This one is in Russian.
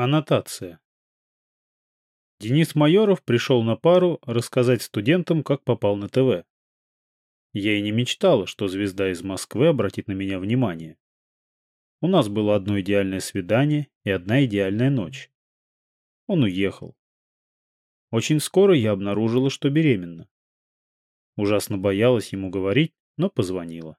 Аннотация. Денис Майоров пришел на пару рассказать студентам, как попал на ТВ. Я и не мечтала, что звезда из Москвы обратит на меня внимание. У нас было одно идеальное свидание и одна идеальная ночь. Он уехал. Очень скоро я обнаружила, что беременна. Ужасно боялась ему говорить, но позвонила.